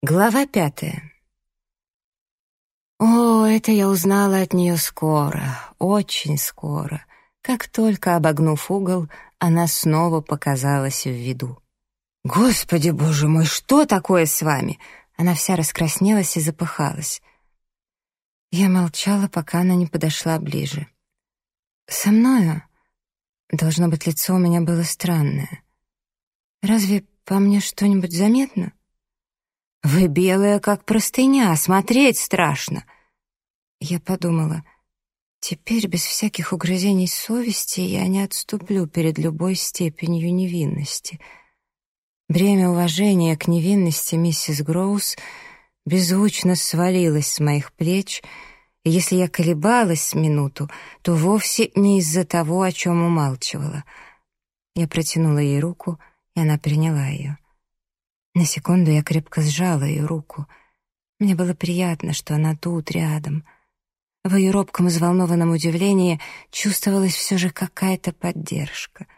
Глава пятая. О, это я узнала от нее скоро, очень скоро. Как только, обогнув угол, она снова показалась в виду. «Господи, боже мой, что такое с вами?» Она вся раскраснелась и запыхалась. Я молчала, пока она не подошла ближе. «Со мною?» Должно быть, лицо у меня было странное. «Разве по мне что-нибудь заметно?» «Вы белая, как простыня, смотреть страшно!» Я подумала, теперь без всяких угрызений совести я не отступлю перед любой степенью невинности. Бремя уважения к невинности миссис Гроус беззвучно свалилось с моих плеч, и если я колебалась минуту, то вовсе не из-за того, о чем умалчивала. Я протянула ей руку, и она приняла ее. На секунду я крепко сжала ее руку. Мне было приятно, что она тут, рядом. В ее робком взволнованном удивлении чувствовалась все же какая-то поддержка.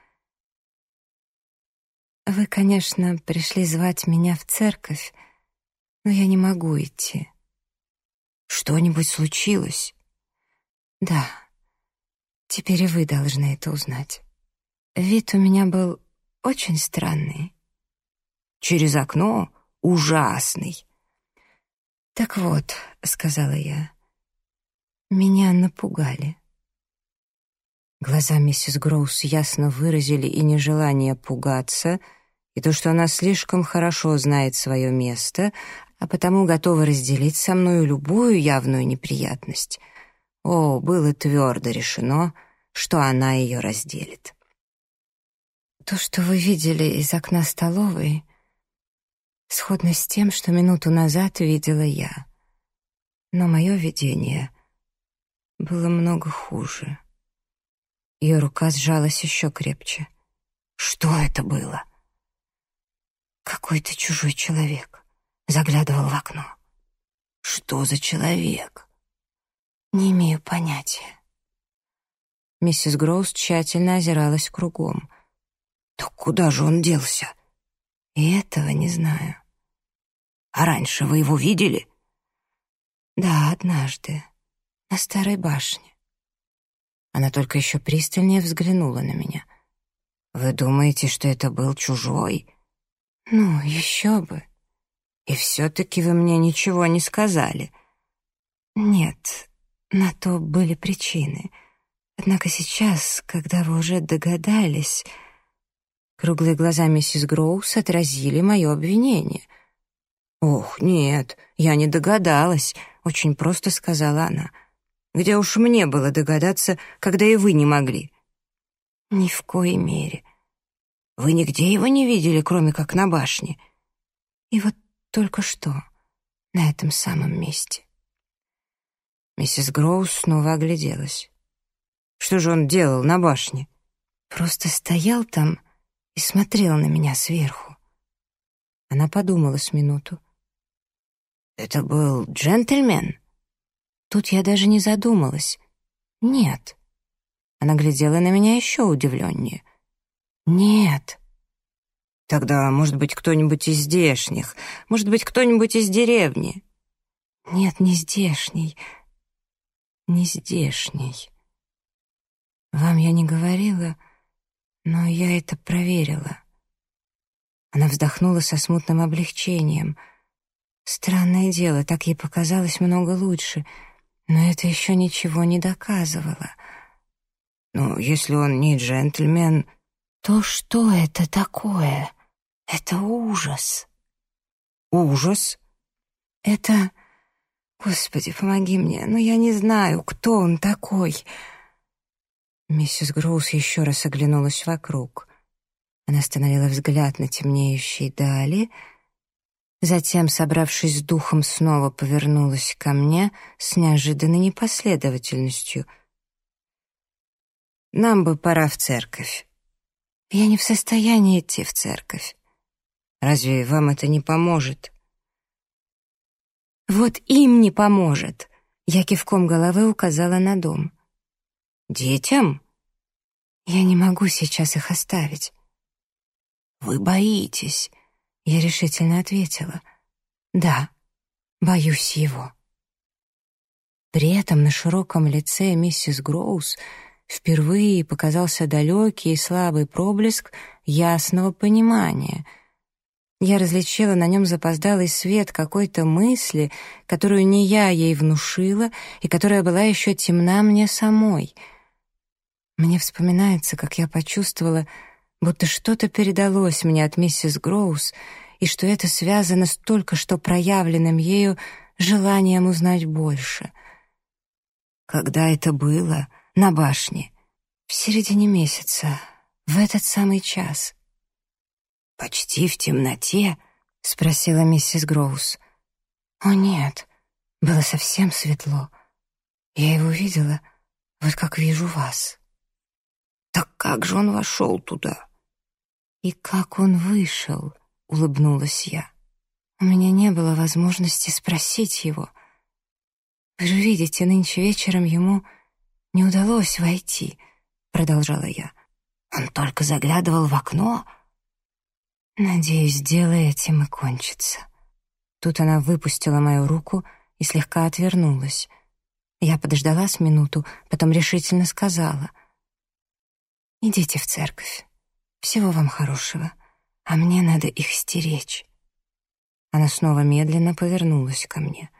«Вы, конечно, пришли звать меня в церковь, но я не могу идти». «Что-нибудь случилось?» «Да. Теперь и вы должны это узнать. Вид у меня был очень странный через окно ужасный. «Так вот», — сказала я, — «меня напугали». Глаза миссис Гроус ясно выразили и нежелание пугаться, и то, что она слишком хорошо знает свое место, а потому готова разделить со мною любую явную неприятность. О, было твердо решено, что она ее разделит. То, что вы видели из окна столовой, сходно с тем, что минуту назад видела я. Но мое видение было много хуже. Ее рука сжалась еще крепче. Что это было? Какой-то чужой человек заглядывал в окно. Что за человек? Не имею понятия. Миссис Гроуз тщательно озиралась кругом. Так куда же он делся? И этого не знаю. А раньше вы его видели? Да, однажды. На старой башне. Она только еще пристальнее взглянула на меня. Вы думаете, что это был чужой? Ну, еще бы. И все-таки вы мне ничего не сказали. Нет, на то были причины. Однако сейчас, когда вы уже догадались... Круглые глаза миссис Гроус отразили мое обвинение. «Ох, нет, я не догадалась», — очень просто сказала она. «Где уж мне было догадаться, когда и вы не могли?» «Ни в коей мере. Вы нигде его не видели, кроме как на башне?» «И вот только что, на этом самом месте». Миссис Гроус снова огляделась. «Что же он делал на башне?» «Просто стоял там и смотрел на меня сверху». Она подумала с минуту. «Это был джентльмен?» Тут я даже не задумалась. «Нет». Она глядела на меня еще удивленнее. «Нет». «Тогда, может быть, кто-нибудь из здешних, может быть, кто-нибудь из деревни?» «Нет, не здешний, не здешний. Вам я не говорила, но я это проверила». Она вздохнула со смутным облегчением — Странное дело, так ей показалось много лучше, но это еще ничего не доказывало. Ну, если он не джентльмен, то что это такое? Это ужас. Ужас? Это... Господи, помоги мне, но я не знаю, кто он такой. Миссис Груз еще раз оглянулась вокруг. Она остановила взгляд на темнеющей дали — Затем, собравшись с духом, снова повернулась ко мне с неожиданной непоследовательностью. «Нам бы пора в церковь». «Я не в состоянии идти в церковь». «Разве вам это не поможет?» «Вот им не поможет», — я кивком головы указала на дом. «Детям?» «Я не могу сейчас их оставить». «Вы боитесь», я решительно ответила. Да, боюсь его. При этом на широком лице миссис Гроус впервые показался далекий и слабый проблеск ясного понимания. Я различила на нем запоздалый свет какой-то мысли, которую не я ей внушила и которая была еще темна мне самой. Мне вспоминается, как я почувствовала, будто что-то передалось мне от миссис Гроус, и что это связано с только что проявленным ею желанием узнать больше. Когда это было? На башне. В середине месяца, в этот самый час. «Почти в темноте?» — спросила миссис Гроус. «О, нет, было совсем светло. Я его видела, вот как вижу вас». «Так как же он вошел туда?» «И как он вышел?» — улыбнулась я. У меня не было возможности спросить его. «Вы же видите, нынче вечером ему не удалось войти», — продолжала я. «Он только заглядывал в окно». «Надеюсь, дело этим и кончится». Тут она выпустила мою руку и слегка отвернулась. Я подождала с минуту, потом решительно сказала. «Идите в церковь. Всего вам хорошего, а мне надо их стеречь». Она снова медленно повернулась ко мне.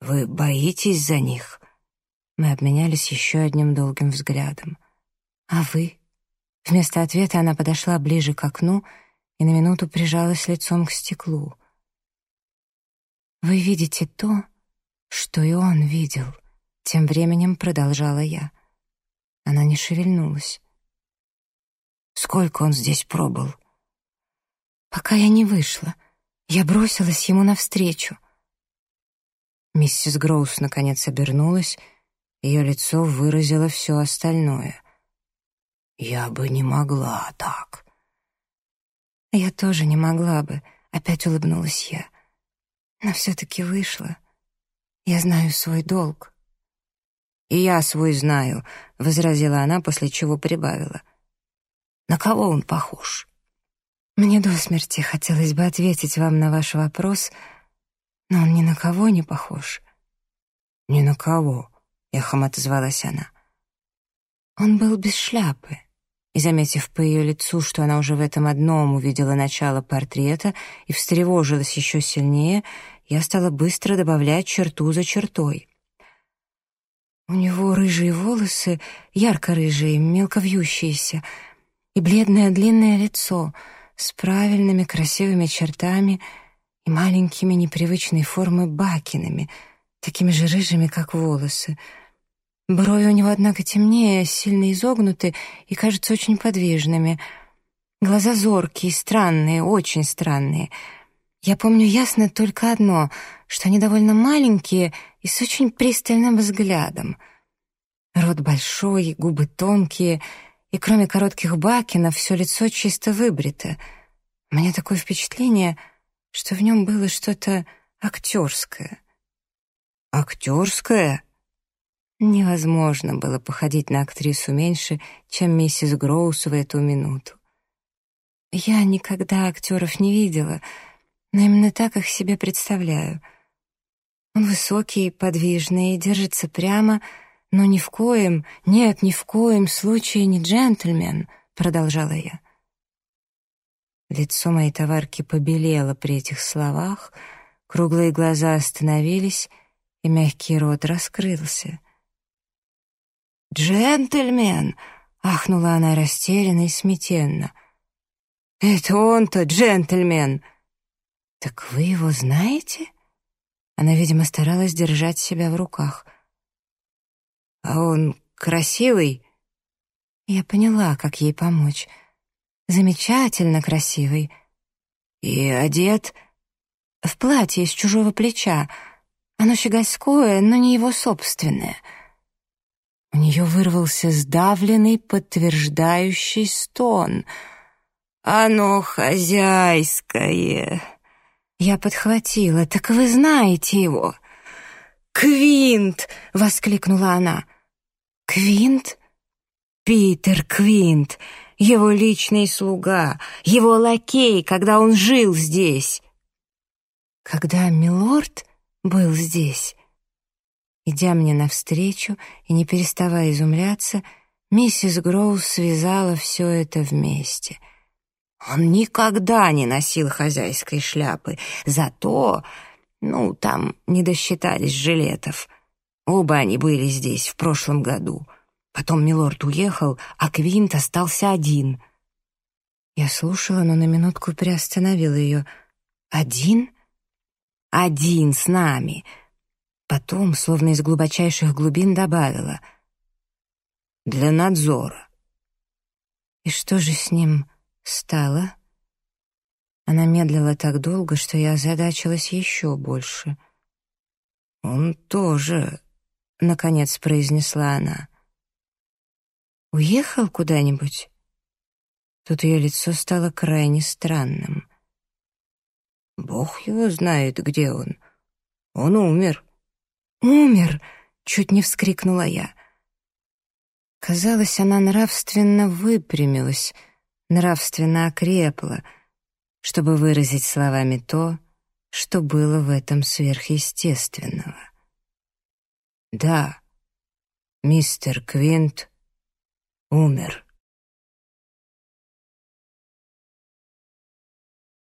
«Вы боитесь за них?» Мы обменялись еще одним долгим взглядом. «А вы?» Вместо ответа она подошла ближе к окну и на минуту прижалась лицом к стеклу. «Вы видите то, что и он видел», — тем временем продолжала я. Она не шевельнулась. Сколько он здесь пробыл? Пока я не вышла. Я бросилась ему навстречу. Миссис Гроус наконец обернулась, ее лицо выразило все остальное. «Я бы не могла так». «Я тоже не могла бы», — опять улыбнулась я. «Но все-таки вышла. Я знаю свой долг». «И я свой знаю», — возразила она, после чего прибавила — на кого он похож? Мне до смерти хотелось бы ответить вам на ваш вопрос, но он ни на кого не похож. Ни на кого, эхом отозвалась она. Он был без шляпы. И, заметив по ее лицу, что она уже в этом одном увидела начало портрета и встревожилась еще сильнее, я стала быстро добавлять черту за чертой. У него рыжие волосы, ярко-рыжие, мелко вьющиеся, и бледное длинное лицо с правильными красивыми чертами и маленькими непривычной формы бакинами, такими же рыжими, как волосы. Брови у него, однако, темнее, сильно изогнуты и кажутся очень подвижными. Глаза зоркие, странные, очень странные. Я помню ясно только одно, что они довольно маленькие и с очень пристальным взглядом. Рот большой, губы тонкие — и кроме коротких бакенов все лицо чисто выбрито. Меня такое впечатление, что в нем было что-то актерское. Актерское? Невозможно было походить на актрису меньше, чем миссис Гроус в эту минуту. Я никогда актеров не видела, но именно так их себе представляю. Он высокий, подвижный, держится прямо — «Но ни в коем, нет, ни в коем случае не джентльмен», — продолжала я. Лицо моей товарки побелело при этих словах, круглые глаза остановились, и мягкий рот раскрылся. «Джентльмен!» — ахнула она растерянно и смятенно. «Это он-то, джентльмен!» «Так вы его знаете?» Она, видимо, старалась держать себя в руках. «А он красивый?» Я поняла, как ей помочь. «Замечательно красивый». «И одет?» «В платье с чужого плеча. Оно щегольское, но не его собственное». У нее вырвался сдавленный, подтверждающий стон. «Оно хозяйское!» Я подхватила. «Так вы знаете его?» «Квинт!» — воскликнула она. Квинт? Питер Квинт, его личный слуга, его лакей, когда он жил здесь. тогда милорд был здесь?» Идя мне навстречу и не переставая изумляться, миссис Гроуз связала все это вместе. Он никогда не носил хозяйской шляпы, зато, ну, там не досчитались жилетов. Оба они были здесь в прошлом году. Потом милорд уехал, а Квинт остался один. Я слушала, но на минутку приостановила ее. «Один?» «Один с нами!» Потом, словно из глубочайших глубин, добавила «Для надзора». «И что же с ним стало?» Она медлила так долго, что я озадачилась еще больше. «Он тоже», — наконец произнесла она. «Уехал куда-нибудь?» Тут ее лицо стало крайне странным. «Бог его знает, где он. Он умер». «Умер!» — чуть не вскрикнула я. Казалось, она нравственно выпрямилась, нравственно окрепла, чтобы выразить словами то, что было в этом сверхъестественного. «Да, мистер Квинт умер».